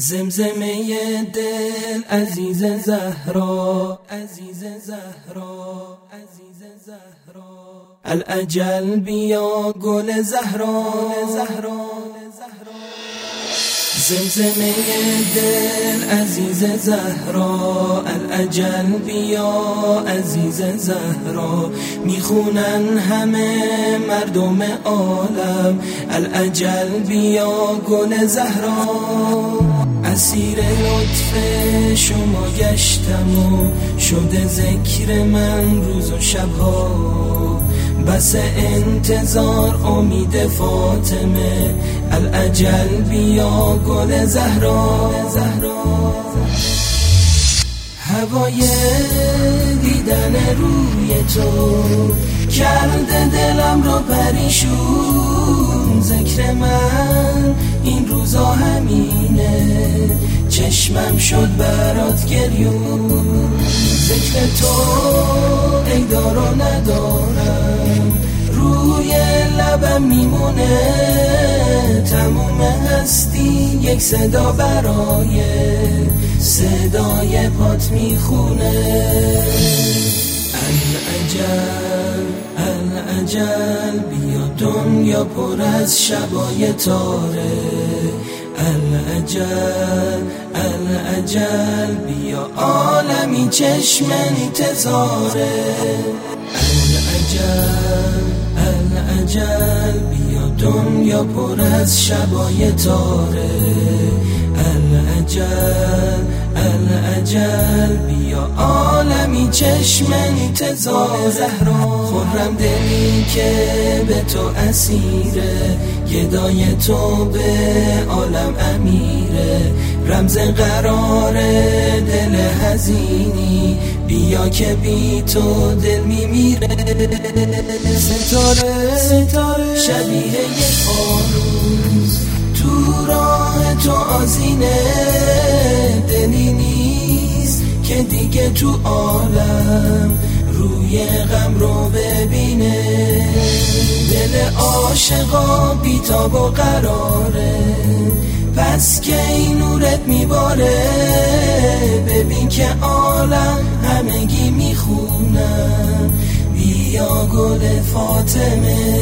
زمزمه دل عزیز زهرا عزیز زهرا عزیز زهرا. الاجل بیا گل زهرا زهرا. زمزمه دل عزیز زهرا الاجل بیا عزیز زهرا. می‌خونن همه مردم عالم الاجل بیا گل زهرا. اسیر لطف شما گشتم و شده ذکر من روز و شبها. بس انتظار امید فاطمه. الاجل بیا گل زهرا. زهرا هوای دیدن روی تو کرده دلم رو پریشون. ذکر من این روزا همینه. چشمم شد برات گریون. ذکر تو ای دارو ندارم. لبم میمونه تموم هستی یک صدا برای صدای پات می‌خونه. العجل العجل بیا دنیا پر از شبای تاره. العجل العجل بیا عالمی چشم انتظاره. العجل العجل بیا دنیا پر از شبای تاره. العجل العجل بیا چشم انتظار زهرا. خورم دلی که به تو اسیره. گدای تو به عالم امیره. رمز قرار دل هزینی بیا که بی تو دل میمیره. ستاره ستاره. شبیه یک فانوس تو راه تو آزینه. تو عالم روی غم رو ببینه. دل عاشقا بیتاب و قراره. پس که این نورت میباره ببین که عالم همگی می‌خونم. بیا گل فاطمه.